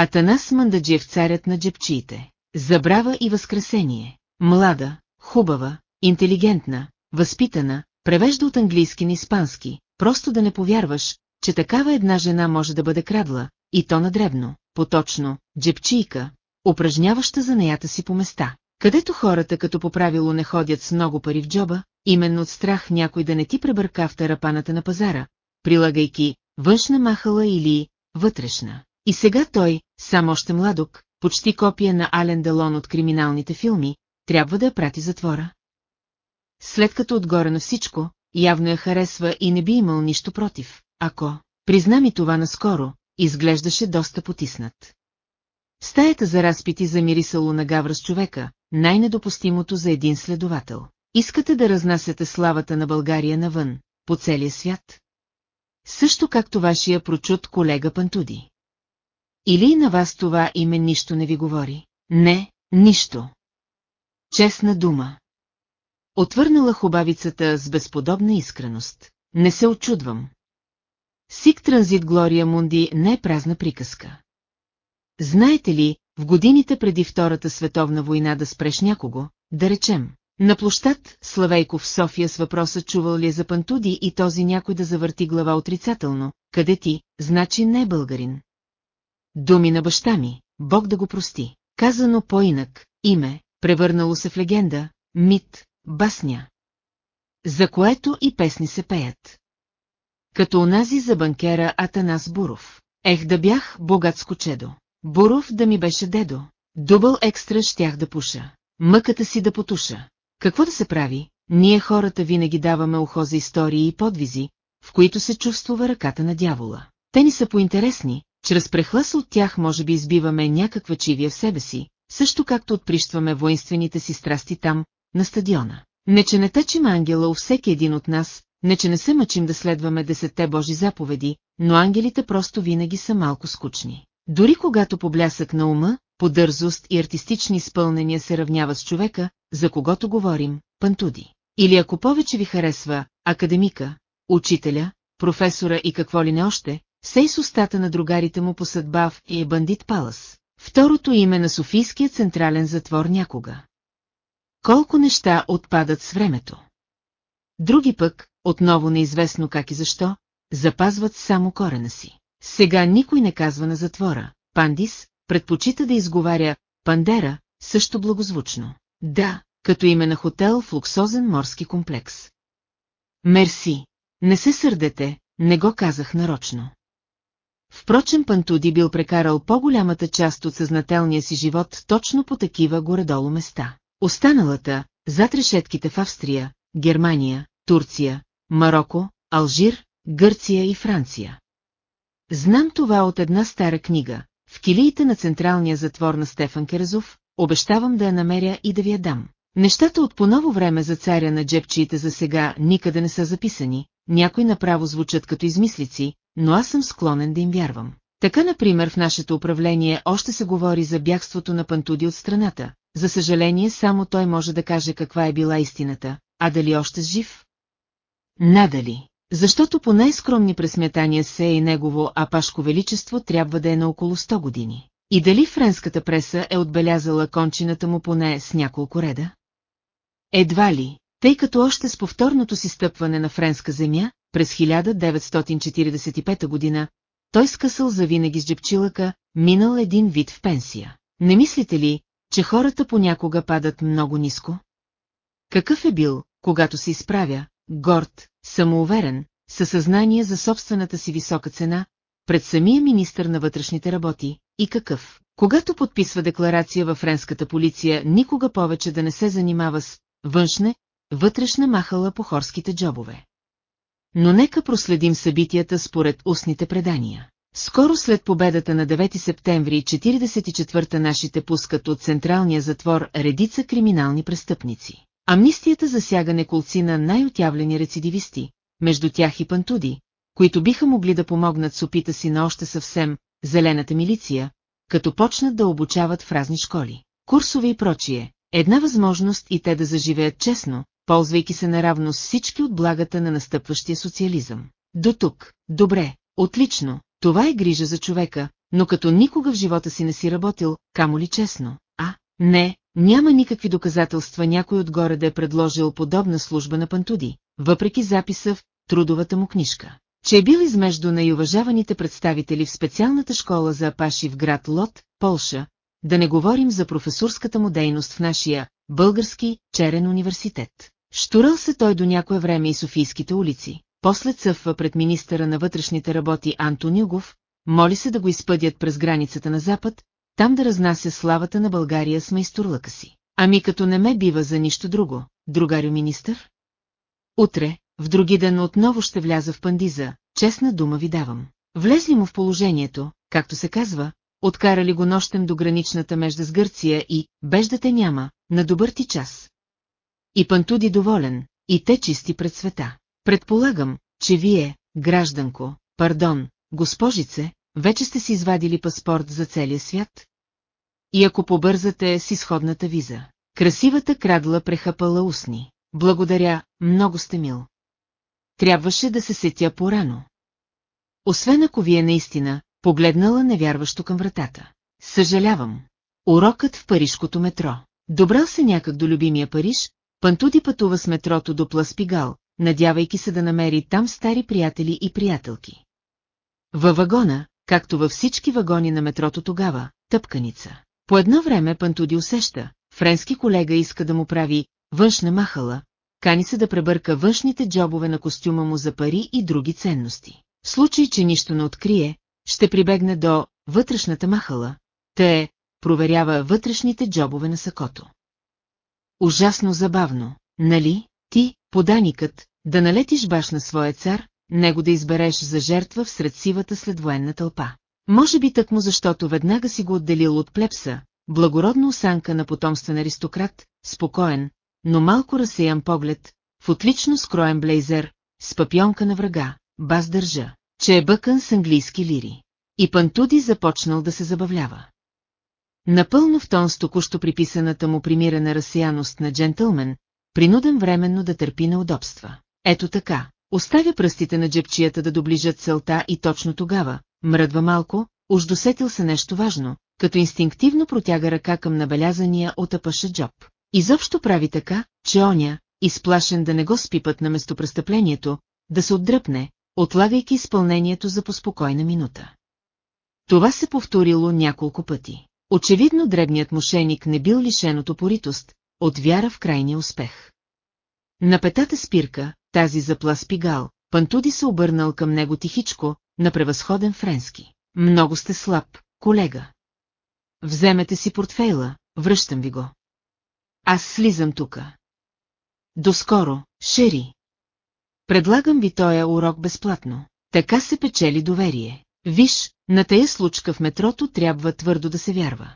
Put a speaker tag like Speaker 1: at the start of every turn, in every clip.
Speaker 1: Атанас Мандаджиев царят на джепчиите. Забрава и възкресение. Млада, хубава, интелигентна, възпитана, превежда от английски на испански, просто да не повярваш, че такава една жена може да бъде крадла, и то надребно, поточно, джепчийка, упражняваща занаята си по места, където хората като по правило не ходят с много пари в джоба, именно от страх някой да не ти пребърка в тарапаната на пазара, прилагайки външна махала или вътрешна. И сега той, сам още младок, почти копия на Ален Делон от криминалните филми, трябва да я прати затвора. След като отгоре на всичко, явно я харесва и не би имал нищо против, ако, призна ми това наскоро, изглеждаше доста потиснат. Стаята за разпити замирисало на гавра с човека, най-недопустимото за един следовател. Искате да разнасяте славата на България навън, по целия свят? Също както вашия прочут колега Пантуди. Или на вас това име нищо не ви говори? Не, нищо. Честна дума. Отвърнала хубавицата с безподобна искреност. Не се очудвам. Сик Транзит Глория Мунди не е празна приказка. Знаете ли, в годините преди Втората световна война да спреш някого, да речем, на площад Славейков в София с въпроса чувал ли е за Пантуди и този някой да завърти глава отрицателно, къде ти, значи не е българин. Думи на баща ми, Бог да го прости. Казано по-инак, име, превърнало се в легенда, мит, басня. За което и песни се пеят. Като онази за банкера Атанас Буров. Ех да бях богатско чедо. Буров да ми беше дедо. Дубъл екстра щях да пуша. Мъката си да потуша. Какво да се прави? Ние хората винаги даваме ухо за истории и подвизи, в които се чувствува ръката на дявола. Те ни са поинтересни, чрез прехлъса от тях може би избиваме някаква чивия в себе си, също както отприщваме воинствените си страсти там, на стадиона. Не че не тъчим ангела у всеки един от нас, не че не се мъчим да следваме десетте Божи заповеди, но ангелите просто винаги са малко скучни. Дори когато по блясък на ума, по дързост и артистични изпълнения се равнява с човека, за когото говорим, пантуди. Или ако повече ви харесва, академика, учителя, професора и какво ли не още, сей с устата на другарите му по съдба в и е бандит Палас. Второто име на Софийския централен затвор някога. Колко неща отпадат с времето. Други пък, отново неизвестно как и защо, запазват само корена си. Сега никой не казва на затвора. Пандис предпочита да изговаря Пандера, също благозвучно. Да, като име на хотел в луксозен морски комплекс. Мерси. Не се сърдете, не го казах нарочно. Впрочем Пантуди бил прекарал по-голямата част от съзнателния си живот точно по такива горедолу места. Останалата, зад решетките в Австрия, Германия, Турция, Марокко, Алжир, Гърция и Франция. Знам това от една стара книга. В килиите на централния затвор на Стефан Керезов, обещавам да я намеря и да ви я дам. Нещата от по-ново време за царя на джепчиите за сега никъде не са записани, някои направо звучат като измислици, но аз съм склонен да им вярвам. Така, например, в нашето управление още се говори за бягството на Пантуди от страната. За съжаление, само той може да каже каква е била истината, а дали още жив? Надали. Защото по най-скромни пресмятания се и негово Апашко Величество трябва да е на около 100 години. И дали френската преса е отбелязала кончината му поне с няколко реда? Едва ли, тъй като още с повторното си стъпване на френска земя, през 1945 година, той скъсал завинаги с джепчилъка, минал един вид в пенсия. Не мислите ли, че хората понякога падат много ниско? Какъв е бил, когато се изправя, горд, самоуверен, със съзнание за собствената си висока цена, пред самия министър на вътрешните работи, и какъв, когато подписва декларация във френската полиция, никога повече да не се занимава с външне, вътрешна махала по хорските джобове. Но нека проследим събитията според устните предания. Скоро след победата на 9 септември 44-та нашите пускат от централния затвор редица криминални престъпници. Амнистията засяга неколци на най-отявлени рецидивисти, между тях и пантуди, които биха могли да помогнат с опита си на още съвсем зелената милиция, като почнат да обучават в разни школи, курсове и прочие. Една възможност и те да заживеят честно, ползвайки се наравно с всички от благата на настъпващия социализъм. До тук, добре, отлично, това е грижа за човека, но като никога в живота си не си работил, камо ли честно, а, не, няма никакви доказателства някой отгоре да е предложил подобна служба на Пантуди, въпреки записа в трудовата му книжка, че е бил измежду най-уважаваните представители в специалната школа за апаши в град Лот, Полша, да не говорим за професорската му дейност в нашия български черен университет. Штурал се той до някое време и Софийските улици, после цъфва пред министъра на вътрешните работи Антон Югов, моли се да го изпъдят през границата на Запад, там да разнася славата на България с майсторлъка си. Ами като не ме бива за нищо друго, другарю министър? Утре, в други ден отново ще вляза в пандиза, честна дума ви давам. Влезли му в положението, както се казва, откарали го нощем до граничната межда с Гърция и, без да те няма, на добър ти час. И Пантуди доволен, и те чисти пред света. Предполагам, че вие, гражданко, пардон, госпожице, вече сте си извадили паспорт за целия свят? И ако побързате с изходната виза. Красивата крадла прехапала устни. Благодаря, много сте мил. Трябваше да се сетя порано. Освен ако вие наистина, погледнала невярващо към вратата. Съжалявам. Урокът в парижкото метро. Добрал се някак до любимия Париж, Пантуди пътува с метрото до Пласпигал, надявайки се да намери там стари приятели и приятелки. Във вагона, както във всички вагони на метрото тогава, тъпканица. По едно време Пантуди усеща, френски колега иска да му прави външна махала, кани се да пребърка външните джобове на костюма му за пари и други ценности. В случай, че нищо не открие, ще прибегне до вътрешната махала, те проверява вътрешните джобове на сакото. Ужасно забавно, нали, ти, поданикът, да налетиш баш на своя цар, него да избереш за жертва всред сивата следвоенна тълпа. Може би тъкмо защото веднага си го отделил от плепса, благородна осанка на потомствен аристократ, спокоен, но малко разсеян поглед, в отлично скроен блейзер, с папионка на врага, баз държа, че е бъкан с английски лири. И Пантуди започнал да се забавлява. Напълно в тон с току-що приписаната му примирана разсияност на джентълмен, принуден временно да търпи неудобства. Ето така, оставя пръстите на джепчията да доближат целта и точно тогава, мръдва малко, уж досетил се нещо важно, като инстинктивно протяга ръка към набелязания от апаша джоб. Изобщо прави така, че оня, изплашен да не го спипат на местопрестъплението, да се отдръпне, отлагайки изпълнението за поспокойна минута. Това се повторило няколко пъти. Очевидно дребният мошеник не бил лишен от опоритост, от вяра в крайния успех. На петата спирка, тази за Пласпигал, Пантуди се обърнал към него тихичко, на превъзходен френски. Много сте слаб, колега. Вземете си портфейла, връщам ви го. Аз слизам тука. Доскоро, Шери. Предлагам ви тоя урок безплатно. Така се печели доверие. Виж, на тая случка в метрото трябва твърдо да се вярва.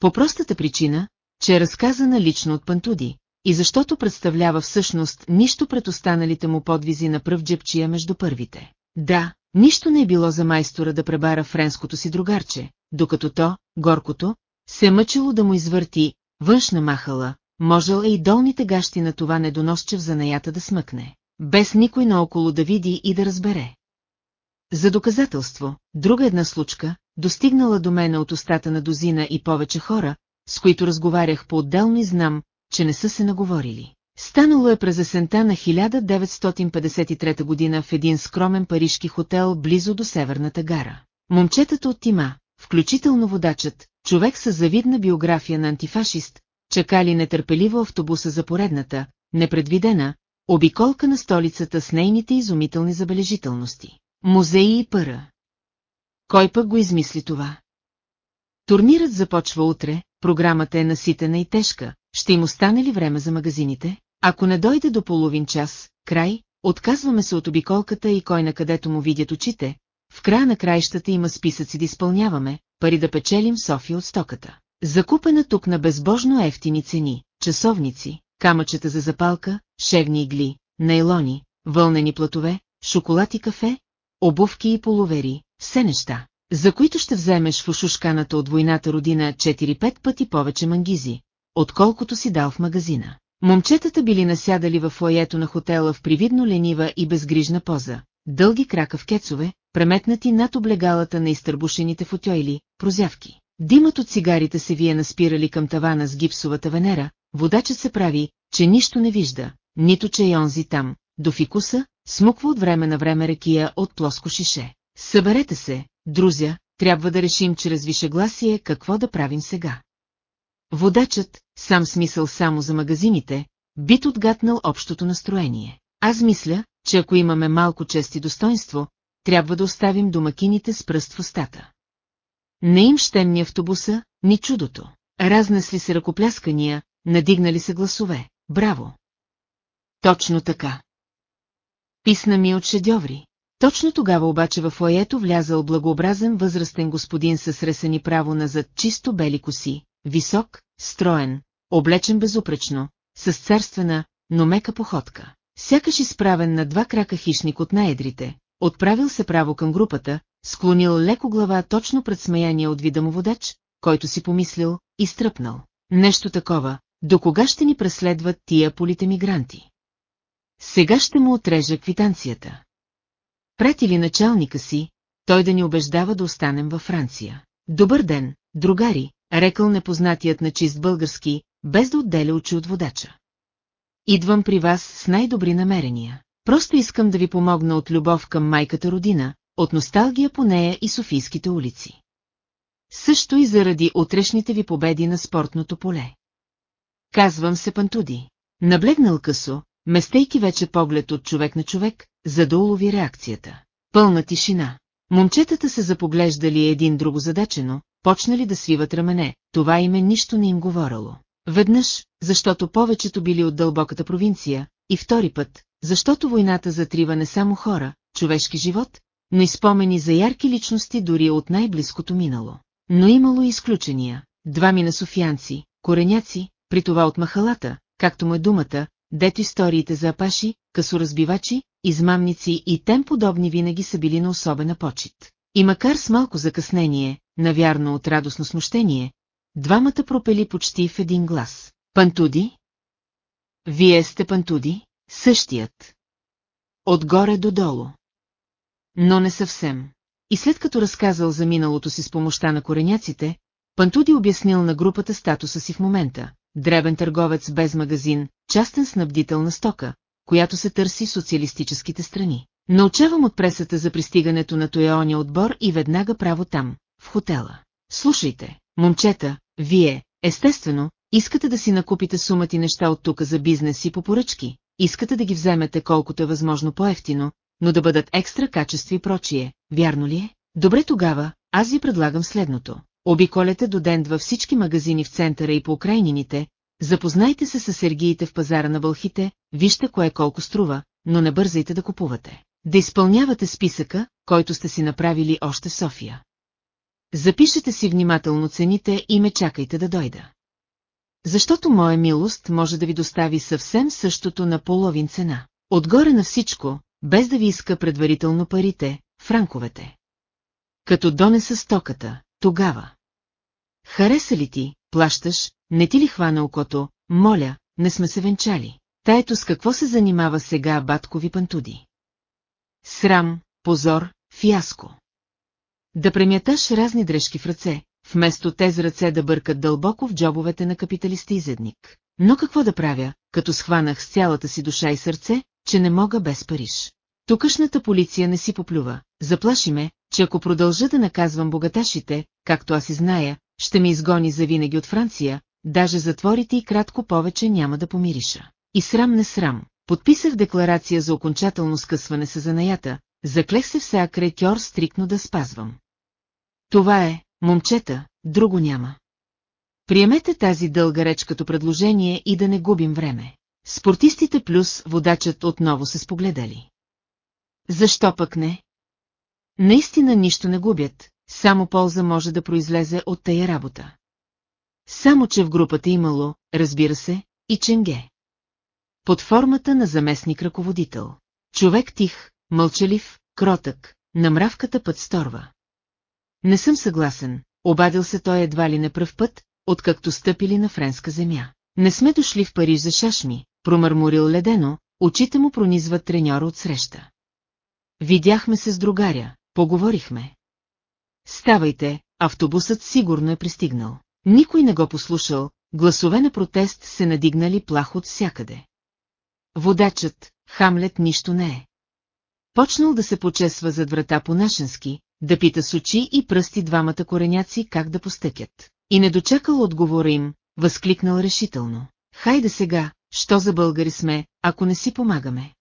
Speaker 1: По простата причина, че е разказана лично от Пантуди, и защото представлява всъщност нищо пред останалите му подвизи на пръв джепчия между първите. Да, нищо не е било за майстора да пребара френското си другарче, докато то, горкото, се е мъчило да му извърти външна махала, можел е и долните гащи на това недоносче в занаята да смъкне, без никой наоколо да види и да разбере. За доказателство, друга една случка, достигнала до мене от устата на дозина и повече хора, с които разговарях по-отделно и знам, че не са се наговорили. Станало е през есента на 1953 година в един скромен парижки хотел близо до Северната гара. Момчетата от Тима, включително водачът, човек с завидна биография на антифашист, чакали нетърпеливо автобуса за поредната, непредвидена, обиколка на столицата с нейните изумителни забележителности. Музеи и пъра. Кой пък го измисли това? Турнирът започва утре, програмата е наситена и тежка, ще им остане ли време за магазините? Ако не дойде до половин час, край, отказваме се от обиколката и кой на където му видят очите, в края на краищата има списъци да изпълняваме, пари да печелим София от стоката. Закупена тук на безбожно ефтини цени, часовници, камъчета за запалка, шевни игли, нейлони, вълнени платове, шоколад и кафе, обувки и половери, все неща, за които ще вземеш в ушушканата от войната родина 4-5 пъти повече мангизи, отколкото си дал в магазина. Момчетата били насядали във фоето на хотела в привидно ленива и безгрижна поза, дълги крака в кецове, преметнати над облегалата на изтърбушените футойли, прозявки. Димът от цигарите се вие наспирали към тавана с гипсовата венера, водачът се прави, че нищо не вижда, нито че е онзи там, до фикуса, смуква от време на време рекия от плоско шише. Съберете се, друзя, трябва да решим чрез вишегласие какво да правим сега. Водачът, сам смисъл само за магазините, бит отгатнал общото настроение. Аз мисля, че ако имаме малко чест и достоинство, трябва да оставим домакините с пръст в устата. Не им щем ни автобуса, ни чудото. Разнесли се ръкопляскания, надигнали се гласове. Браво! Точно така. Писна ми от шедьоври. Точно тогава обаче в фоето влязал благообразен възрастен господин с ресени право назад чисто бели коси, висок, строен, облечен безупречно, с царствена, но мека походка. Сякаш изправен на два крака хищник от наедрите, отправил се право към групата, склонил леко глава точно пред смеяния от вида му водач, който си помислил, и стръпнал. Нещо такова, до кога ще ни преследват тия полите мигранти? Сега ще му отрежа квитанцията. Прети ли началника си, той да ни убеждава да останем във Франция. Добър ден, другари, рекал непознатият на чист български, без да отделя очи от водача. Идвам при вас с най-добри намерения. Просто искам да ви помогна от любов към майката родина, от носталгия по нея и Софийските улици. Също и заради утрешните ви победи на спортното поле. Казвам се Пантуди. Наблегнал късо, местейки вече поглед от човек на човек, за да улови реакцията. Пълна тишина. Момчетата се запоглеждали един друго задачено, почнали да свиват рамене, това име нищо не им говорало. Веднъж, защото повечето били от дълбоката провинция, и втори път, защото войната затрива не само хора, човешки живот, но и спомени за ярки личности дори от най-близкото минало. Но имало изключения. Два мина софиянци, кореняци, при това от махалата, както му е думата, дето историите за апаши, късоразбивачи, измамници и тем подобни винаги са били на особена почет. И макар с малко закъснение, навярно от радостно смущение, двамата пропели почти в един глас. Пантуди? Вие сте Пантуди? Същият. Отгоре до долу. Но не съвсем. И след като разказал за миналото си с помощта на кореняците, Пантуди обяснил на групата статуса си в момента. Дребен търговец без магазин, частен снабдител на стока, която се търси в социалистическите страни. Научавам от пресата за пристигането на Тоеония отбор и веднага право там, в хотела. Слушайте, момчета, вие, естествено, искате да си накупите сумати неща от тука за бизнес и по поръчки, искате да ги вземете колкото е възможно по-ефтино, но да бъдат екстра качество и прочие, вярно ли е? Добре тогава, аз ви предлагам следното. Обиколете до ден във всички магазини в центъра и по окрайнините, запознайте се с сергиите в пазара на вълхите, вижте кое колко струва, но не бързайте да купувате. Да изпълнявате списъка, който сте си направили още в София. Запишете си внимателно цените и ме чакайте да дойда. Защото моя милост може да ви достави съвсем същото на половин цена. Отгоре на всичко, без да ви иска предварително парите, франковете. Като донеса стоката, тогава. Хареса ли ти, плащаш, не ти ли хвана окото, моля, не сме се венчали. Таето с какво се занимава сега баткови пантуди? Срам, позор, фиаско. Да премяташ разни дрежки в ръце, вместо тези ръце да бъркат дълбоко в джобовете на капиталиста изедник. Но какво да правя, като схванах с цялата си душа и сърце, че не мога без Париж. Тукашната полиция не си поплюва, заплаши ме, че ако продължа да наказвам богаташите, както аз и зная, ще ме изгони завинаги от Франция, даже затворите и кратко повече няма да помириша. И срам не срам, подписах декларация за окончателно скъсване с занаята, заклех се все акретьор стрикно да спазвам. Това е, момчета, друго няма. Приемете тази дълга реч като предложение и да не губим време. Спортистите плюс водачът отново се спогледали. Защо пък не? Наистина нищо не губят, само полза може да произлезе от тая работа. Само, че в групата имало, разбира се, и Ченге. Под формата на заместник-ръководител. Човек тих, мълчалив, кротък, на мравката път сторва. Не съм съгласен, обадил се той едва ли не пръв път, откакто стъпили на френска земя. Не сме дошли в Париж за шашми, промърморил ледено, очите му пронизват треньора от среща. Видяхме се с другаря, поговорихме. Ставайте, автобусът сигурно е пристигнал. Никой не го послушал, гласове на протест се надигнали плах от всякъде. Водачът, Хамлет нищо не е. Почнал да се почесва зад врата по-нашенски, да пита с очи и пръсти двамата кореняци как да постъпят. И не дочакал отговора им, възкликнал решително. Хайде сега, що за българи сме, ако не си помагаме.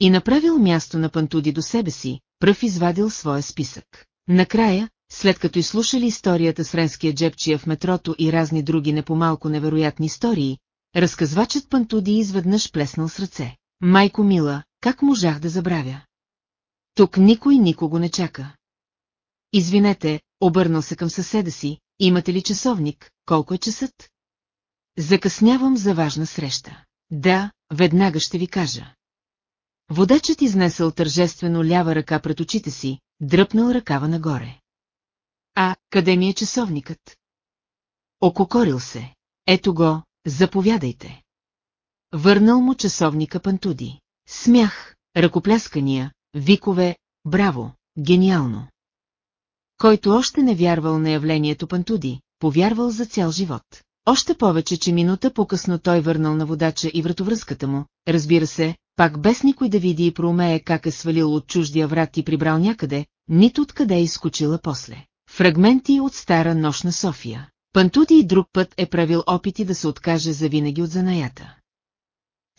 Speaker 1: И направил място на Пантуди до себе си, пръв извадил своя списък. Накрая, след като изслушали историята с френския джепчия в метрото и разни други непомалко невероятни истории, разказвачът Пантуди изведнъж плеснал с ръце. Майко мила, как можах да забравя? Тук никой никого не чака. Извинете, обърнал се към съседа си, имате ли часовник, колко е часът? Закъснявам за важна среща. Да, веднага ще ви кажа. Водачът изнесъл тържествено лява ръка пред очите си, дръпнал ръкава нагоре. А, къде ми е часовникът? Ококорил се. Ето го, заповядайте. Върнал му часовника Пантуди. Смях, ръкопляскания, викове, браво, гениално. Който още не вярвал на явлението Пантуди, повярвал за цял живот. Още повече, че минута по-късно той върнал на водача и вратовръзката му, разбира се, пак без никой да види и проумее как е свалил от чуждия врат и прибрал някъде, нито откъде е изкочила после. Фрагменти от стара нощна София. Пантуди и друг път е правил опити да се откаже завинаги от занаята.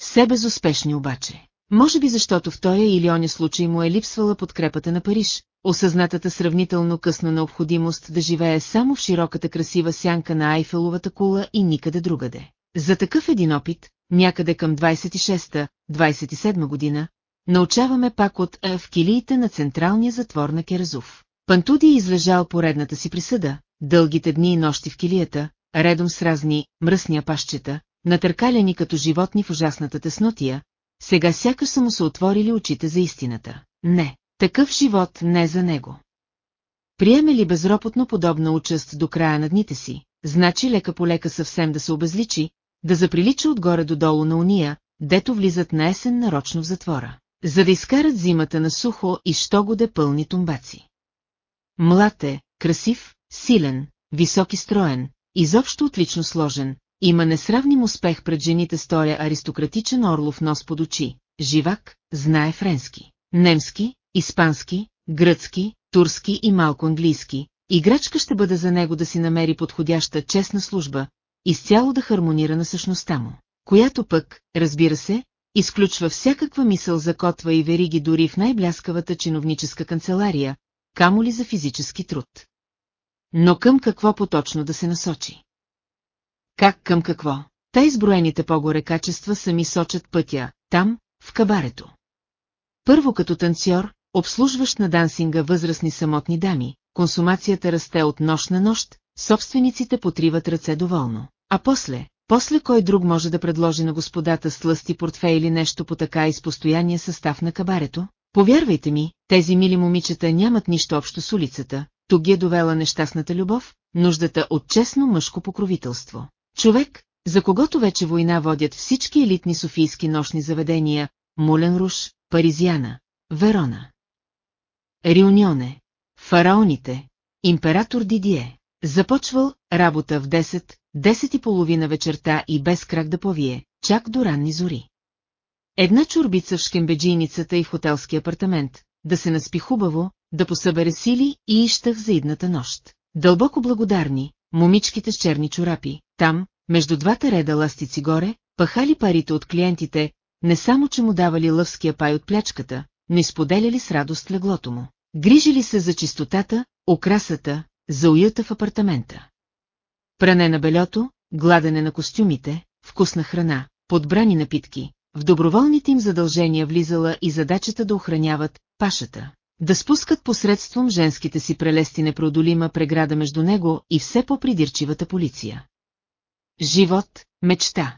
Speaker 1: Все безуспешни обаче. Може би защото в този или оня случай му е липсвала подкрепата на Париж, осъзнатата сравнително късно необходимост да живее само в широката красива сянка на Айфеловата кула и никъде другаде. За такъв един опит, някъде към 26-27 година, научаваме пак от Е в килиите на централния затвор на Керазов. Пантуди е излежал поредната си присъда, дългите дни и нощи в килията, редом с разни мръсни пащчета, натъркаляни като животни в ужасната теснотия, сега сякаш са му се отворили очите за истината. Не, такъв живот не за него. Приеме ли безропотно подобна участ до края на дните си, значи лека по лека съвсем да се обезличи, да заприлича отгоре до долу на уния, дето влизат на есен нарочно в затвора, за да изкарат зимата на сухо и що го де пълни тумбаци. Млад е, красив, силен, висок и строен, изобщо отлично сложен, има несравним успех пред жените стоя аристократичен орлов нос под очи, живак, знае френски, немски, испански, гръцки, турски и малко английски. Играчка ще бъде за него да си намери подходяща честна служба, изцяло да хармонира на същността му, която пък, разбира се, изключва всякаква мисъл за котва и вериги дори в най-бляскавата чиновническа канцелария, камо ли за физически труд. Но към какво поточно да се насочи? Как към какво? Та изброените по-горе качества сами сочат пътя, там, в кабарето. Първо като танцор, обслужващ на дансинга възрастни самотни дами, консумацията расте от нощ на нощ, собствениците потриват ръце доволно. А после, после кой друг може да предложи на господата слъсти портфейли нещо по така и с постоянния състав на кабарето? Повярвайте ми, тези мили момичета нямат нищо общо с улицата, тук ги е довела нещастната любов, нуждата от честно мъжко покровителство. Човек, за когото вече война водят всички елитни софийски нощни заведения, Мулен Руш, Паризиана, Верона. Рионионе, Фараоните, Император Дидие. Започвал работа в 10, 10 и половина вечерта и без крак да повие, чак до ранни зори. Една чурбица в шкембеджийницата и в хотелски апартамент, да се наспи хубаво, да посъбере сили и ищах за идната нощ. Дълбоко благодарни, момичките с черни чорапи, там, между двата реда ластици горе, пахали парите от клиентите, не само, че му давали лъвския пай от плячката, но изподеляли с радост леглото му. Грижили се за чистотата, окрасата, за уюта в апартамента. Пране на белето, гладене на костюмите, вкусна храна, подбрани напитки, в доброволните им задължения влизала и задачата да охраняват пашата. Да спускат посредством женските си прелести непреодолима преграда между него и все по-придирчивата полиция. Живот, мечта.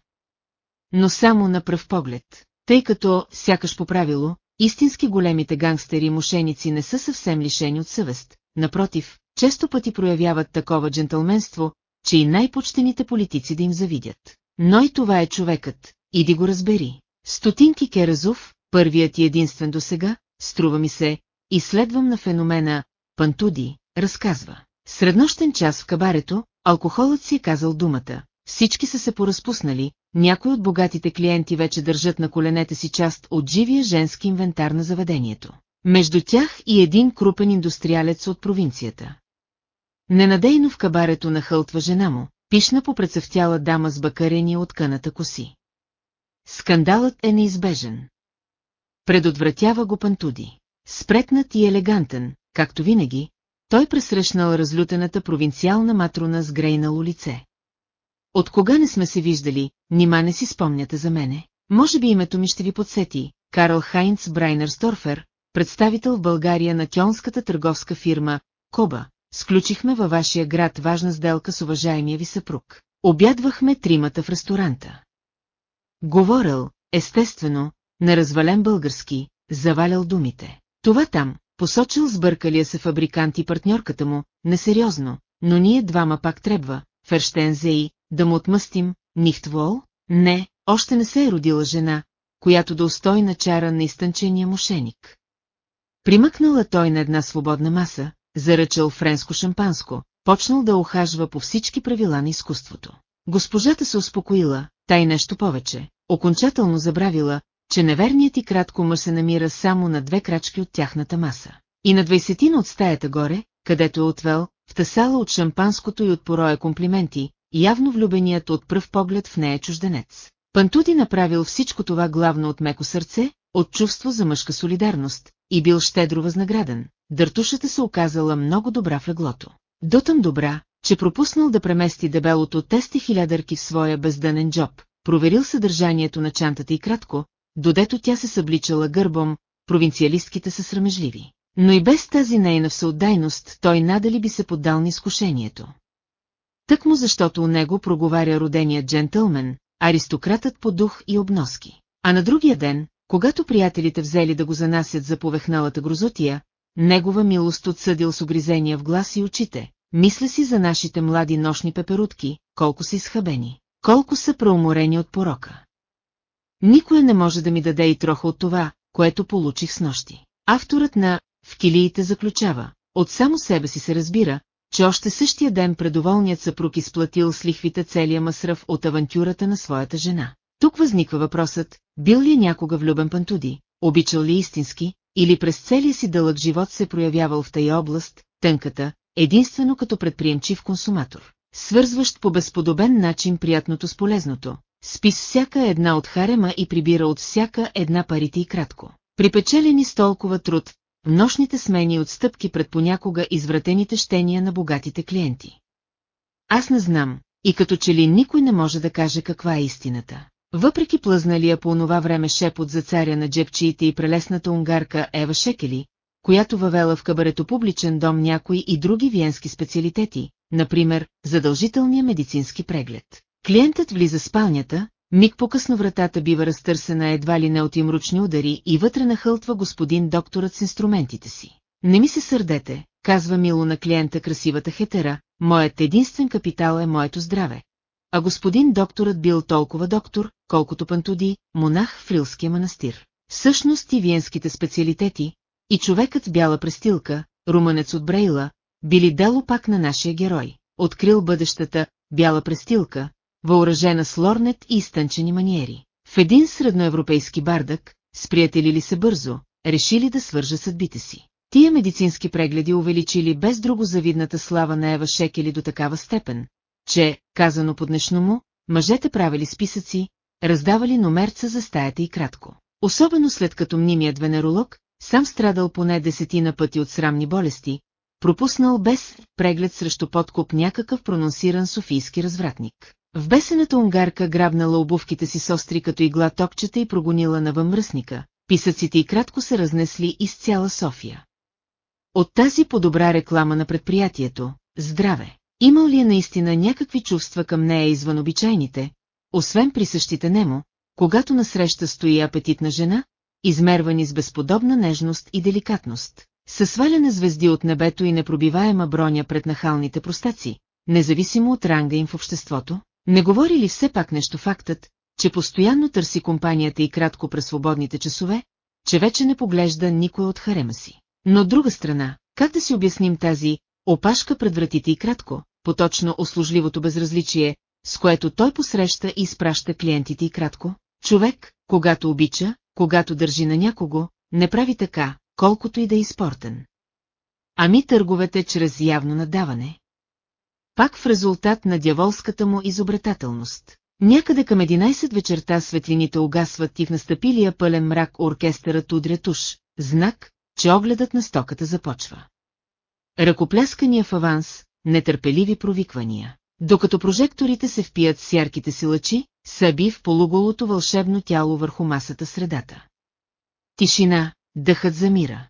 Speaker 1: Но само на пръв поглед, тъй като, сякаш по правило, истински големите гангстери и мошеници не са съвсем лишени от съвест, напротив, често пъти проявяват такова джентълменство, че и най-почтените политици да им завидят. Но и това е човекът, иди го разбери. Стотинки Керазов, първият и единствен досега, струва ми се, изследвам на феномена Пантуди, разказва. Среднощен час в кабарето, алкохолът си е казал думата. Всички са се поразпуснали, някои от богатите клиенти вече държат на коленете си част от живия женски инвентар на заведението. Между тях и един крупен индустриалец от провинцията. Ненадейно в кабарето нахълтва жена му, пишна по прецъфтяла дама с бакарени от къната коси. Скандалът е неизбежен. Предотвратява го Пантуди. Спретнат и елегантен, както винаги, той пресрещнал разлютената провинциална матрона с грейнало лице. От кога не сме се виждали, нима не си спомняте за мене? Може би името ми ще ви подсети, Карл Хайнц Брайнер Сторфер, представител в България на кьонската търговска фирма Коба. Сключихме във вашия град важна сделка с уважаемия ви съпруг. Обядвахме тримата в ресторанта. Говорил, естествено, на развален български, завалял думите. Това там, посочил сбъркалия се фабрикант и партньорката му, несериозно, но ние двама пак трябва, Ферштензей, да му отмъстим, нихтвол? Не, още не се е родила жена, която да устои на чара на изтънчения мошеник. Примъкнала той на една свободна маса, заръчал френско шампанско, почнал да охажва по всички правила на изкуството. Госпожата се успокоила, тай нещо повече, окончателно забравила, че неверният и кратко мъж се намира само на две крачки от тяхната маса. И на двайсетина от стаята горе, където е отвел, втасала от шампанското и от пороя комплименти, явно влюбеният от пръв поглед в нея чужденец. Пантуди направил всичко това главно от меко сърце, от чувство за мъжка солидарност, и бил щедро възнаграден. Дъртушата се оказала много добра в леглото. Дотъм добра, че пропуснал да премести дебелото тести хилядърки в своя бездънен джоб, проверил съдържанието на чантата и кратко, додето тя се събличала гърбом, провинциалистките са срамежливи. Но и без тази нейна всеотдайност той надали би се поддал на изкушението. Тък му защото у него проговаря роденият джентълмен, аристократът по дух и обноски. А на другия ден, когато приятелите взели да го занасят за повехналата грозотия, негова милост отсъдил с огризения в глас и очите, мисля си за нашите млади нощни пеперутки, колко са изхабени, колко са преуморени от порока. Никой не може да ми даде и троха от това, което получих с нощи. Авторът на «В килиите» заключава, от само себе си се разбира, че още същия ден предоволният съпруг изплатил с лихвите целия масръв от авантюрата на своята жена. Тук възниква въпросът, бил ли някога влюбен Пантуди, обичал ли истински, или през целия си дълъг живот се проявявал в тая област, тънката, единствено като предприемчив консуматор, свързващ по безподобен начин приятното с полезното, спи с всяка една от харема и прибира от всяка една парите и кратко. Припечелени с толкова труд, нощните смени отстъпки пред понякога извратените щения на богатите клиенти. Аз не знам, и като че ли никой не може да каже каква е истината. Въпреки плъзналия по онова време шепот за царя на джепчиите и прелесната унгарка Ева Шекели, която въвела в кабарето публичен дом някои и други виенски специалитети, например, задължителния медицински преглед. Клиентът влиза в спалнята, миг по-късно вратата бива разтърсена едва ли не от имручни удари и вътре нахълтва господин докторът с инструментите си. Не ми се сърдете, казва мило на клиента красивата хетера, моят единствен капитал е моето здраве. А господин докторът бил толкова доктор, колкото пантуди, монах в Фрилския манастир. Всъщност и виенските специалитети, и човекът с бяла престилка, румънец от Брейла, били дело пак на нашия герой. Открил бъдещата бяла престилка, въоръжена с лорнет и изтънчени маниери. В един средноевропейски бардък, сприятелили се бързо, решили да свържа съдбите си. Тия медицински прегледи увеличили без друго завидната слава на Ева Шекели до такава степен, че, казано по днешно му, мъжете правили списъци, раздавали номерца за стаята и кратко. Особено след като мнимият венеролог, сам страдал поне десетина пъти от срамни болести, пропуснал без преглед срещу подкуп някакъв прононсиран софийски развратник. В бесената унгарка грабнала обувките си с остри като игла топчета и прогонила навън мръсника, писъците и кратко се разнесли из цяла София. От тази подобра реклама на предприятието, здраве, имал ли е наистина някакви чувства към нея извън обичайните, освен присъщите немо, когато насреща стои апетитна жена, измервани с безподобна нежност и деликатност, със сваляне звезди от небето и непробиваема броня пред нахалните простаци, независимо от ранга им в обществото? Не говори ли все пак нещо фактът, че постоянно търси компанията и кратко през свободните часове, че вече не поглежда никой от харема си? Но от друга страна, как да си обясним тази опашка пред вратите и кратко, поточно услужливото безразличие, с което той посреща и изпраща клиентите и кратко? Човек, когато обича, когато държи на някого, не прави така, колкото и да е изпортен. Ами търговете чрез явно надаване. Пак в резултат на дяволската му изобретателност. Някъде към 11 вечерта светлините угасват и в настъпилия пълен мрак оркестърът удря туш, знак, че огледът на стоката започва. Ръкопляскания в аванс, нетърпеливи провиквания. Докато прожекторите се впият с ярките си лъчи, съби в полуголото вълшебно тяло върху масата средата. Тишина, дъхът замира.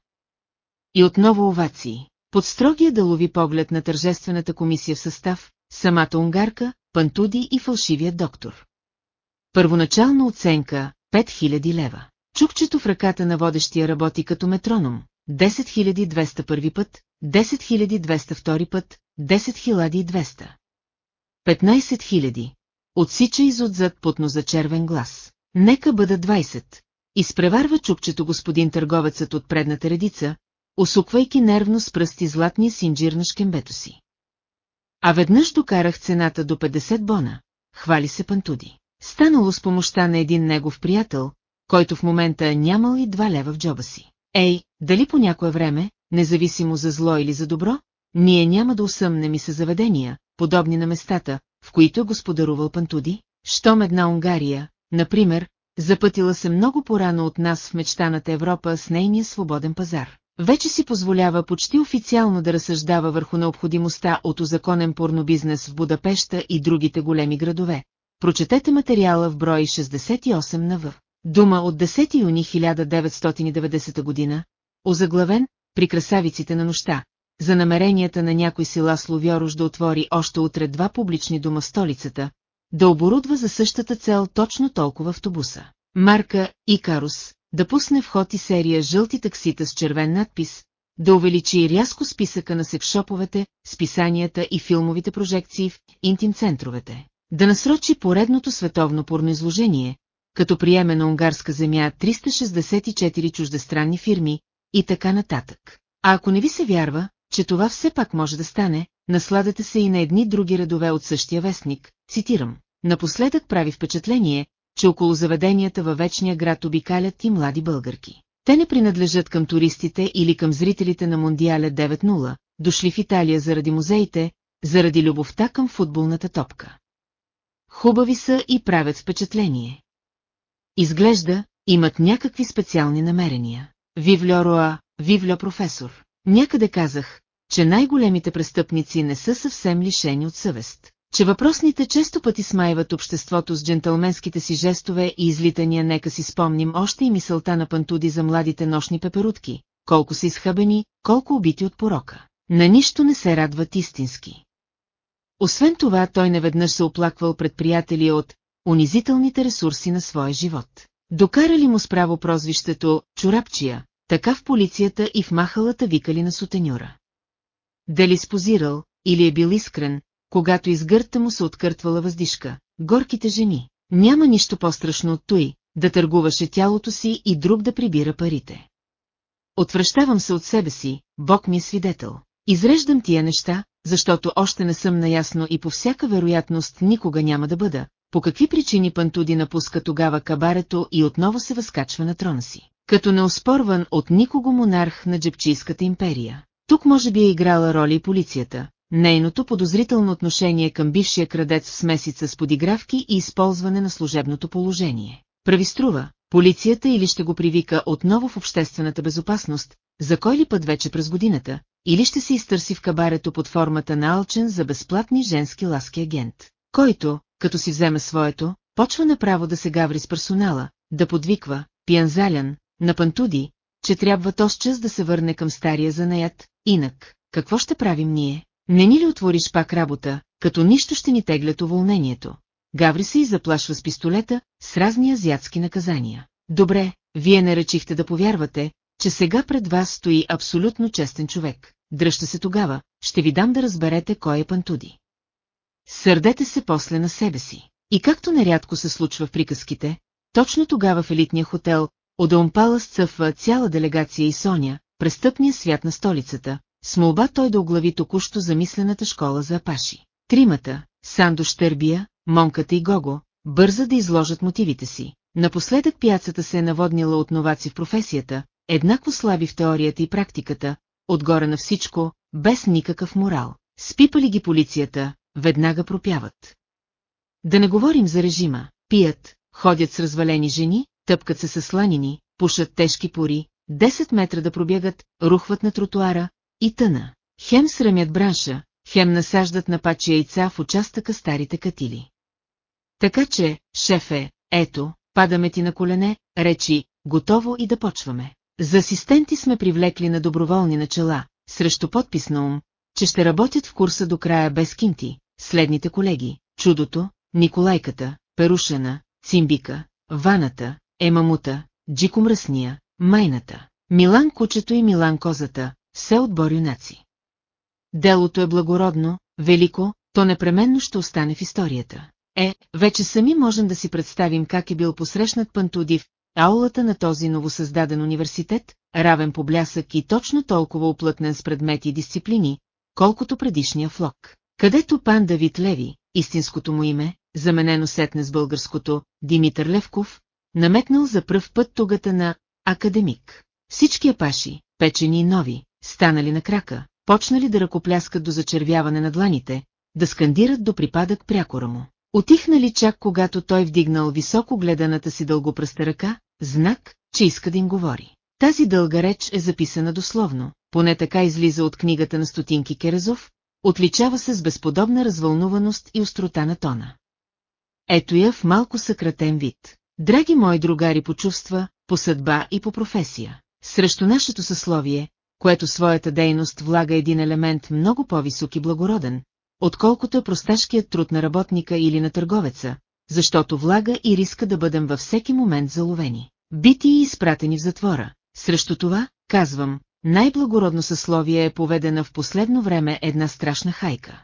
Speaker 1: И отново овации. Под строгия дълови поглед на тържествената комисия в състав, самата унгарка, пантуди и фалшивият доктор. Първоначална оценка – 5000 лева. Чукчето в ръката на водещия работи като метроном. 10 първи път, 10 втори път, 10 15 000. Отсича изотзад потно за червен глас. Нека бъда 20. Изпреварва чукчето господин търговецът от предната редица, усуквайки нервно с пръсти златния синджир на шкембето си. А веднъж докарах цената до 50 бона, хвали се Пантуди. Станало с помощта на един негов приятел, който в момента е нямал и два лева в джоба си. Ей, дали по някое време, независимо за зло или за добро, ние няма да усъмнем и се заведения, подобни на местата, в които е господарувал Пантуди? Щом една Унгария, например, запътила се много порано от нас в мечтаната Европа с нейния свободен пазар. Вече си позволява почти официално да разсъждава върху необходимостта от узаконен порнобизнес в Будапеща и другите големи градове. Прочетете материала в брой 68 на В. Дума от 10 юни 1990 година, озаглавен «При красавиците на нощта», за намеренията на някой сила Словьорош да отвори още утре два публични дома в столицата, да оборудва за същата цел точно толкова автобуса. Марка Икарус, да пусне в ход и серия жълти таксита с червен надпис, да увеличи рязко списъка на секшоповете, списанията и филмовите прожекции в интим-центровете, да насрочи поредното световно порноизложение, като приеме на унгарска земя 364 чуждестранни фирми и така нататък. А ако не ви се вярва, че това все пак може да стане, насладете се и на едни други редове от същия вестник, цитирам. Напоследък прави впечатление, че около заведенията във вечния град обикалят и млади българки. Те не принадлежат към туристите или към зрителите на Мондиале 9-0, дошли в Италия заради музеите, заради любовта към футболната топка. Хубави са и правят впечатление. Изглежда, имат някакви специални намерения. Вивло Роа, Вивло професор. Някъде казах, че най-големите престъпници не са съвсем лишени от съвест че въпросните често пъти смайват обществото с джентълменските си жестове и излитания нека си спомним още и мисълта на Пантуди за младите нощни пеперутки, колко са изхъбени, колко убити от порока. На нищо не се радват истински. Освен това, той неведнъж се оплаквал пред приятели от унизителните ресурси на своя живот. Докарали му справо прозвището «Чурапчия», така в полицията и в махалата викали на сутенюра. Дали спозирал, или е бил искрен, когато из гърта му се откъртвала въздишка. Горките жени. Няма нищо по-страшно от той, да търгуваше тялото си и друг да прибира парите. Отвръщавам се от себе си, Бог ми е свидетел. Изреждам тия неща, защото още не съм наясно и по всяка вероятност никога няма да бъда, по какви причини Пантуди напуска тогава кабарето и отново се възкачва на трона си, като неоспорван от никого монарх на Джепчийската империя. Тук може би е играла роля и полицията, нейното подозрително отношение към бившия крадец в смесица с подигравки и използване на служебното положение. Прави струва, полицията или ще го привика отново в обществената безопасност, за кой ли път вече през годината, или ще се изтърси в кабарето под формата на алчен за безплатни женски ласки агент, който, като си вземе своето, почва направо да се гаври с персонала, да подвиква, пиянзалян, на пантуди, че трябва час да се върне към стария занаят, инак, какво ще правим ние? Не ни ли отвориш пак работа, като нищо ще ни теглят уволнението? Гаври се и заплашва с пистолета, с разни азиатски наказания. Добре, вие не речихте да повярвате, че сега пред вас стои абсолютно честен човек. Дръжте се тогава, ще ви дам да разберете кой е Пантуди. Сърдете се после на себе си. И както нерядко се случва в приказките, точно тогава в елитния хотел, Одаумпала сцъфва цяла делегация и Соня, престъпния свят на столицата, с молба той да оглави току-що замислената школа за апаши. Тримата, Сандо Штърбия, Монката и Гого, бърза да изложат мотивите си. Напоследък пяцата се е наводнила от новаци в професията, еднакво слаби в теорията и практиката, отгоре на всичко, без никакъв морал. Спипали ги полицията, веднага пропяват. Да не говорим за режима, пият, ходят с развалени жени, тъпкат се с сланини, пушат тежки пори, 10 метра да пробягат, рухват на тротуара и тъна. Хем срамят бранша, хем насаждат на пачи яйца в участъка старите катили. Така че, шефе, ето, падаме ти на колене, речи, готово и да почваме. За асистенти сме привлекли на доброволни начала, срещу подпис на ум, че ще работят в курса до края без кинти, следните колеги, чудото, Николайката, Перушена, Цимбика, Ваната, Емамута, Джико Мръсния, Майната, Милан Кучето и Милан Козата, все отбор юнаци. Делото е благородно, велико, то непременно ще остане в историята. Е, вече сами можем да си представим как е бил посрещнат Пантудив, аулата на този новосъздаден университет, равен по блясък и точно толкова оплътнен с предмети и дисциплини, колкото предишния флок. Където пан Давид Леви, истинското му име, заменено сетне с българското Димитър Левков, наметнал за пръв път тугата на академик. Всички апаши, печени и нови, станали на крака, почнали да ръкопляскат до зачервяване на дланите, да скандират до припадък прякора му. Отихнали чак когато той вдигнал високо гледаната си дългопръста ръка, знак, че иска да им говори. Тази дълга реч е записана дословно, поне така излиза от книгата на стотинки Керезов, отличава се с безподобна развълнуваност и острота на тона. Ето я в малко съкратен вид. Драги мои другари по чувства, по съдба и по професия, срещу нашето съсловие, което своята дейност влага един елемент много по-висок и благороден, отколкото е просташкият труд на работника или на търговеца, защото влага и риска да бъдем във всеки момент заловени. Бити и изпратени в затвора. Срещу това, казвам, най-благородно съсловие е поведена в последно време една страшна хайка.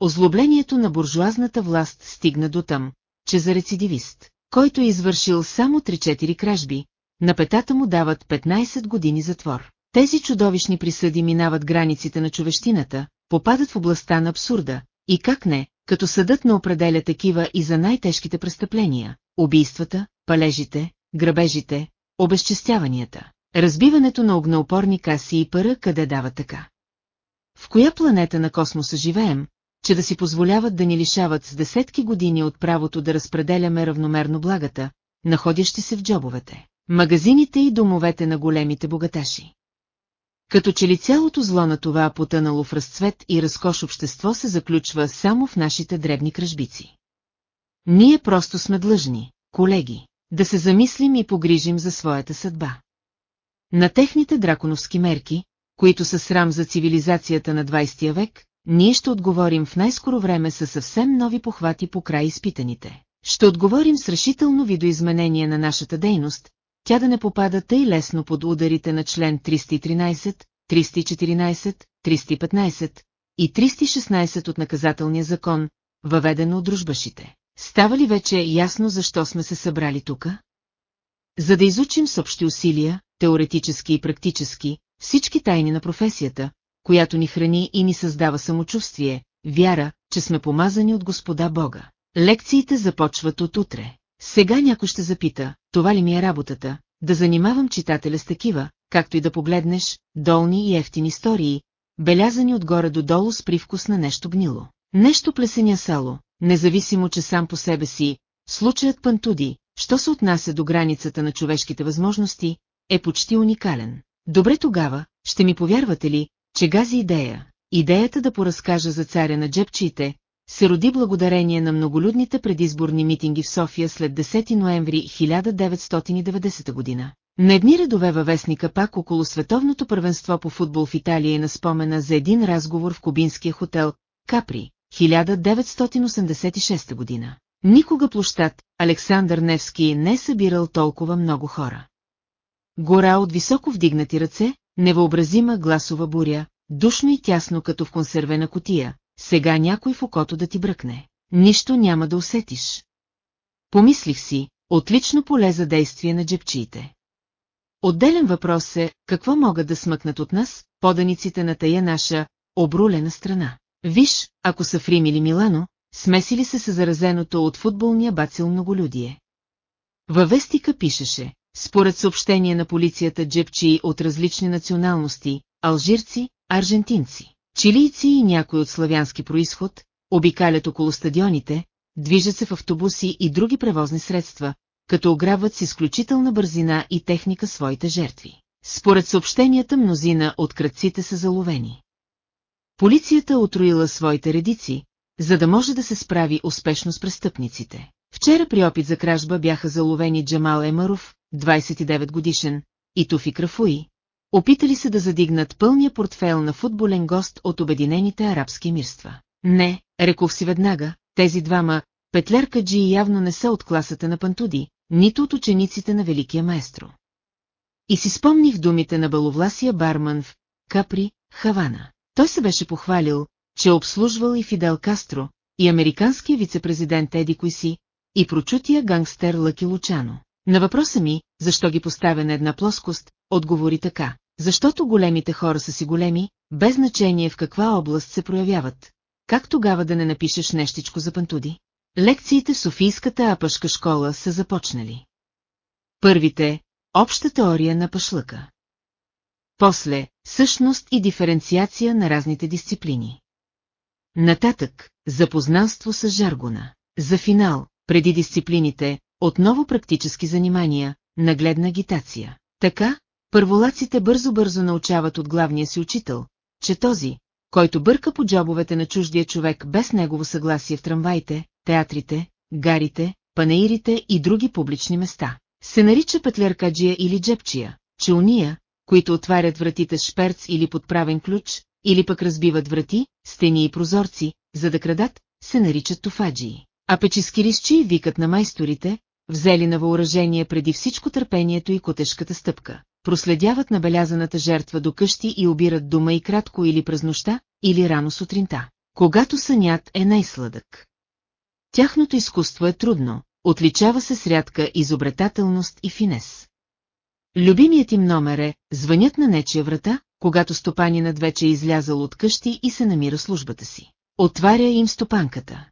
Speaker 1: Озлоблението на буржуазната власт стигна до там, че за рецидивист, който е извършил само 3-4 кражби, на петата му дават 15 години затвор. Тези чудовищни присъди минават границите на човещината, попадат в областта на абсурда, и как не, като съдът не определя такива и за най-тежките престъпления, убийствата, палежите, грабежите, обезчестяванията, разбиването на огнеопорни каси и пара къде дава така. В коя планета на космоса живеем, че да си позволяват да ни лишават с десетки години от правото да разпределяме равномерно благата, находящи се в джобовете, магазините и домовете на големите богаташи. Като че ли цялото зло на това потънало в разцвет и разкош общество се заключва само в нашите дребни кръжбици. Ние просто сме длъжни, колеги, да се замислим и погрижим за своята съдба. На техните драконовски мерки, които са срам за цивилизацията на 20 век, ние ще отговорим в най-скоро време със съвсем нови похвати по край изпитаните. Ще отговорим с решително видоизменение на нашата дейност, тя да не попада тъй лесно под ударите на член 313, 314, 315 и 316 от наказателния закон, въведено от дружбашите. Става ли вече ясно защо сме се събрали тука? За да изучим с общи усилия, теоретически и практически, всички тайни на професията, която ни храни и ни създава самочувствие, вяра, че сме помазани от Господа Бога. Лекциите започват от утре. Сега някой ще запита, това ли ми е работата, да занимавам читателя с такива, както и да погледнеш, долни и ефтини истории, белязани отгоре до долу с привкус на нещо гнило. Нещо плесеня сало, независимо, че сам по себе си, случаят Пантуди, що се отнася до границата на човешките възможности, е почти уникален. Добре тогава, ще ми повярвате ли, че гази идея, идеята да поразкажа за царя на джепчиите, се роди благодарение на многолюдните предизборни митинги в София след 10 ноември 1990 година. На едни редове във вестника пак около световното първенство по футбол в Италия е на спомена за един разговор в кубинския хотел Капри, 1986 година. Никога площад Александър Невски не е събирал толкова много хора. Гора от високо вдигнати ръце, невъобразима гласова буря, душно и тясно като в консервена котия, сега някой в окото да ти бръкне. Нищо няма да усетиш. Помислих си, отлично поле за действие на джепчиите. Отделен въпрос е, какво могат да смъкнат от нас, поданиците на тая наша обрулена страна. Виж, ако са в или Милано, смесили се с заразеното от футболния бацил многолюдие. Във вестика пишеше, според съобщение на полицията джепчи от различни националности, алжирци, аржентинци, чилийци и някои от славянски происход, обикалят около стадионите, движат се в автобуси и други превозни средства, като ограбват с изключителна бързина и техника своите жертви. Според съобщенията мнозина от кръците са заловени. Полицията отруила своите редици, за да може да се справи успешно с престъпниците. Вчера при опит за кражба бяха заловени Джамал Емаров, 29 годишен, и Туфи Крафуи, опитали се да задигнат пълния портфел на футболен гост от Обединените арабски мирства. Не, реков си веднага, тези двама, Петлеркаджи явно не са от класата на Пантуди, нито от учениците на Великия маестро. И си спомних думите на баловласия барман в Капри, Хавана. Той се беше похвалил, че е обслужвал и Фидел Кастро, и американския вице-президент Еди Койси, и прочутия гангстер Лъки Лучано. На въпроса ми, защо ги поставя на една плоскост, отговори така. Защото големите хора са си големи, без значение в каква област се проявяват. Как тогава да не напишеш нещичко за пантуди? Лекциите в Софийската апашка школа са започнали. Първите – обща теория на пашлъка. После – същност и диференциация на разните дисциплини. Нататък – запознанство с жаргона. За финал, преди дисциплините, отново практически занимания, нагледна агитация. Така, първолаците бързо-бързо научават от главния си учител, че този, който бърка по джобовете на чуждия човек без негово съгласие в трамваите, театрите, гарите, панеирите и други публични места, се нарича петлеркаджия или джепчия, че уния, които отварят вратите с шперц или подправен ключ, или пък разбиват врати, стени и прозорци, за да крадат, се наричат туфаджии. А печескирисчи викат на майсторите, взели на въоръжение преди всичко търпението и котешката стъпка. Проследяват набелязаната жертва до къщи и обират дома и кратко или през нощта, или рано сутринта, когато сънят е най-сладък. Тяхното изкуство е трудно, отличава се с рядка изобретателност и финес. Любимият им номер е «Звънят на нечия врата», когато стопанинът вече е излязал от къщи и се намира службата си. Отваря им стопанката.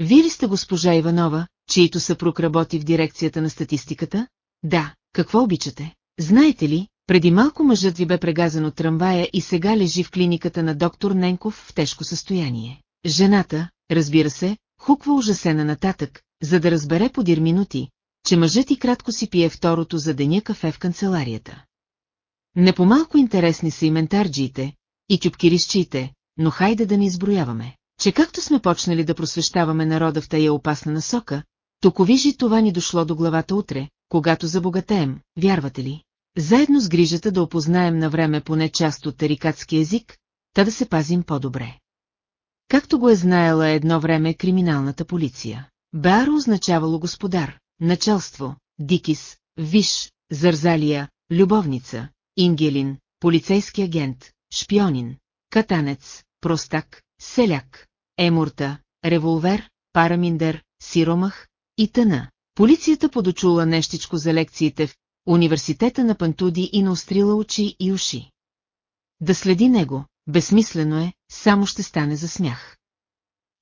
Speaker 1: Вие ли сте госпожа Иванова, чието съпруг работи в дирекцията на статистиката? Да, какво обичате? Знаете ли, преди малко мъжът ви бе прегазан от трамвая и сега лежи в клиниката на доктор Ненков в тежко състояние. Жената, разбира се, хуква ужасена нататък, за да разбере подир минути, че мъжът и кратко си пие второто за деня кафе в канцеларията. Не по-малко интересни са и ментарджиите, и тюбкирищиите, но хайде да не изброяваме, че както сме почнали да просвещаваме народа в тая опасна насока, токовижи това ни дошло до главата утре, когато забогатеем, вярвате ли? Заедно с грижата да опознаем на време поне част от тарикатски език, та да се пазим по-добре. Както го е знаела едно време криминалната полиция. Беаро означавало господар, началство, дикис, виш, зарзалия, любовница, ингелин, полицейски агент, шпионин, катанец, простак, селяк, емурта, револвер, параминдер, сиромах и тъна. Полицията подочула нещичко за лекциите в университета на Пантуди и наострила очи и уши. Да следи него, безсмислено е, само ще стане за смях.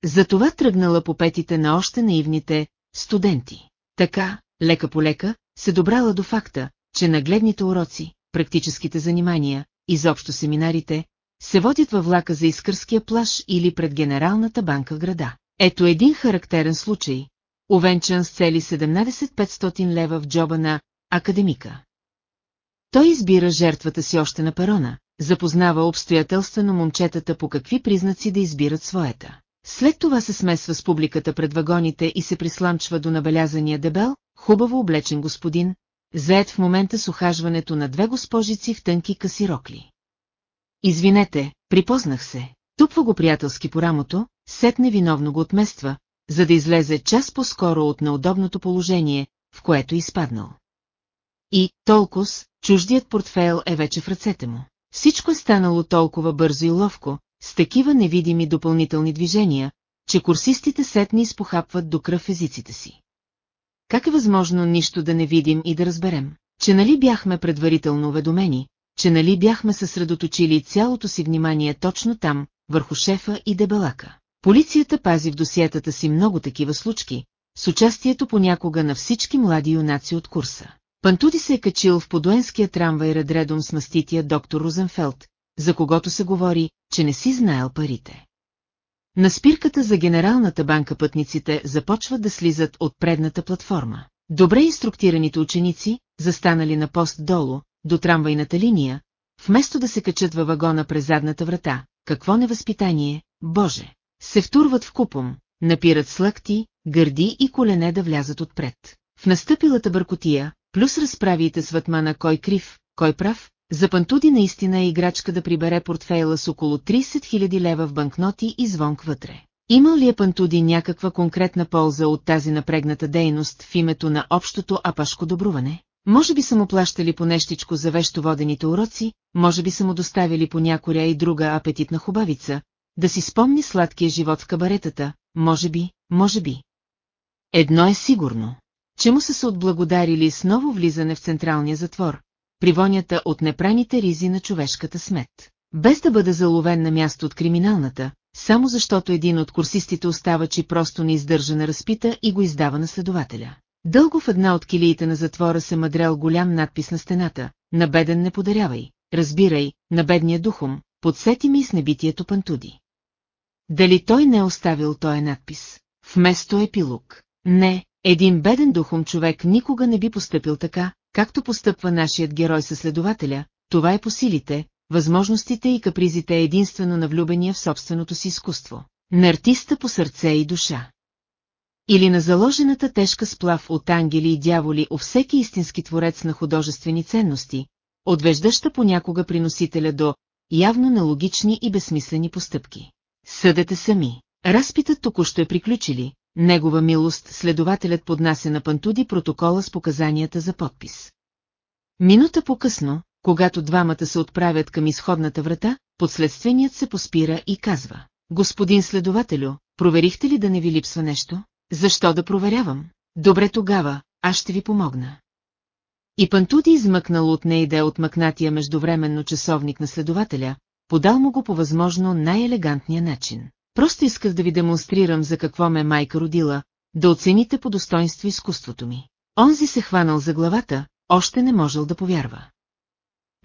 Speaker 1: Затова тръгнала по петите на още наивните студенти. Така, лека по лека, се добрала до факта, че нагледните уроци, практическите занимания, изобщо семинарите, се водят във влака за Искърския плаш или пред Генералната банка в града. Ето един характерен случай, увенчан с цели 17-500 лева в джоба на академика. Той избира жертвата си още на перона, запознава обстоятелствено момчетата по какви признаци да избират своята. След това се смесва с публиката пред вагоните и се присламчва до набелязания дебел, хубаво облечен господин, заед в момента с ухажването на две госпожици в тънки касирокли. Извинете, припознах се. Тупва го приятелски по рамото, сетне виновно го отмества, за да излезе час по-скоро от неудобното положение, в което е изпаднал. И, толкова, чуждият портфейл е вече в ръцете му. Всичко е станало толкова бързо и ловко, с такива невидими допълнителни движения, че курсистите сетни изпохапват до кръв езиците си. Как е възможно нищо да не видим и да разберем? че нали бяхме предварително уведомени, че нали бяхме съсредоточили цялото си внимание точно там, върху шефа и дебелака. Полицията пази в досиетата си много такива случки, с участието понякога на всички млади юнаци от курса. Пантуди се е качил в подуенския трамвай ред редом с мастития доктор Розенфелд, за когото се говори, че не си знаел парите. На спирката за Генералната банка пътниците започват да слизат от предната платформа. Добре инструктираните ученици, застанали на пост долу, до трамвайната линия, вместо да се качат във вагона през задната врата, какво невъзпитание, боже, се втурват в купом, напират с лъкти, гърди и колене да влязат отпред. В настъпилата бъркотия, плюс разправиите с ватмана кой крив, кой прав, за Пантуди наистина е играчка да прибере портфейла с около 30 000 лева в банкноти и звонк вътре. Имал ли е Пантуди някаква конкретна полза от тази напрегната дейност в името на общото апашко добруване? Може би са му плащали по нещичко за вещоводените уроци, може би са му доставили по някоря и друга апетитна хубавица, да си спомни сладкия живот в кабаретата, може би, може би. Едно е сигурно, че му са се отблагодарили с ново влизане в централния затвор, привонята от непраните ризи на човешката смет. Без да бъде заловен на място от криминалната, само защото един от курсистите остава, че просто не издържа на разпита и го издава на следователя. Дълго в една от килиите на затвора се мъдрел голям надпис на стената, на беден не подарявай, разбирай, на бедния духом, подсети ми с небитието пантуди. Дали той не е оставил този надпис? Вместо епилог. Не, един беден духом човек никога не би поступил така, както постъпва нашият герой със следователя, това е по силите, възможностите и капризите единствено на влюбения в собственото си изкуство. На артиста по сърце и душа. Или на заложената тежка сплав от ангели и дяволи у всеки истински творец на художествени ценности, отвеждаща понякога приносителя до явно нелогични и безсмислени постъпки. Съдете сами. Разпитът току-що е приключили, негова милост следователят поднася на Пантуди протокола с показанията за подпис. Минута по-късно, когато двамата се отправят към изходната врата, подследственият се поспира и казва. Господин следователю, проверихте ли да не ви липсва нещо? Защо да проверявам? Добре тогава, аз ще ви помогна. И Пантуди измъкнал от нейде от мъкнатия междувременно часовник на следователя, подал му го по възможно най-елегантния начин. Просто исках да ви демонстрирам за какво ме майка родила, да оцените по достоинство изкуството ми. Онзи се хванал за главата, още не можел да повярва.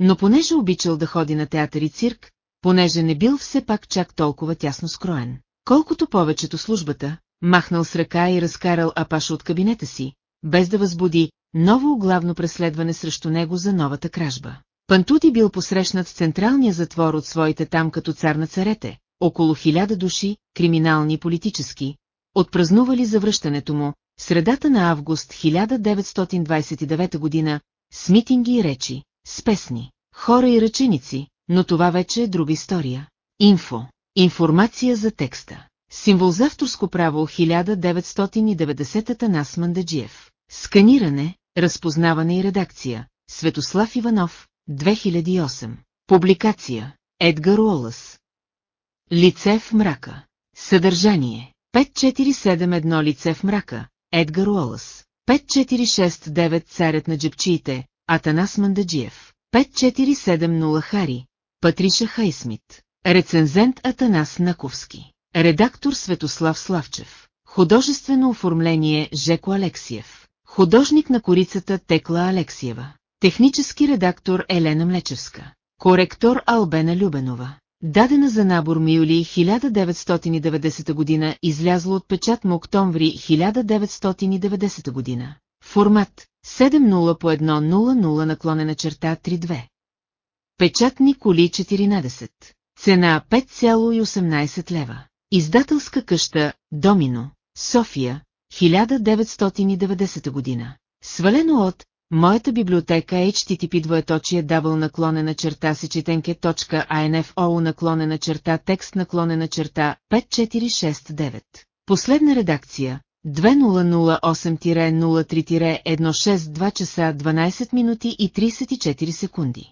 Speaker 1: Но понеже обичал да ходи на театър и цирк, понеже не бил все пак чак толкова тясно скроен, колкото повечето службата, махнал с ръка и разкарал Апаша от кабинета си, без да възбуди ново главно преследване срещу него за новата кражба. Пантути бил посрещнат в централния затвор от своите там като цар на царете, около хиляда души, криминални и политически, отпразнували завръщането му, в средата на август 1929 година, с митинги и речи, с песни, хора и ръченици, но това вече е друга история. Инфо. Информация за текста. Символ за авторско право 1990 Нас Мандаджиев. Сканиране, разпознаване и редакция. Светослав Иванов, 2008. Публикация. Едгар Уолъс. Лице в мрака. Съдържание. 5471 Лице в мрака. Едгар Уолъс. 5469 Царят на джепчиите. Атанас Мандаджиев. 5470 Хари. Патриша Хайсмит. Рецензент Атанас Наковски. Редактор Светослав Славчев. Художествено оформление Жеко Алексиев. Художник на корицата Текла Алексиева. Технически редактор Елена Млечевска. Коректор Албена Любенова. Дадена за набор Миюли 1990 година, излязло от печат му октомври 1990 година. Формат 7.0 по 1.00 наклонена черта 3.2. Печатни коли 14. Цена 5,18 лева. Издателска къща Домино, София, 1990 година. Свалено от Моята библиотека HTTP двоеточие дабл наклонена черта сечетенке.info наклонена черта текст наклонена черта 5469. Последна редакция 2008-03-162 часа 12 минути и 34 секунди.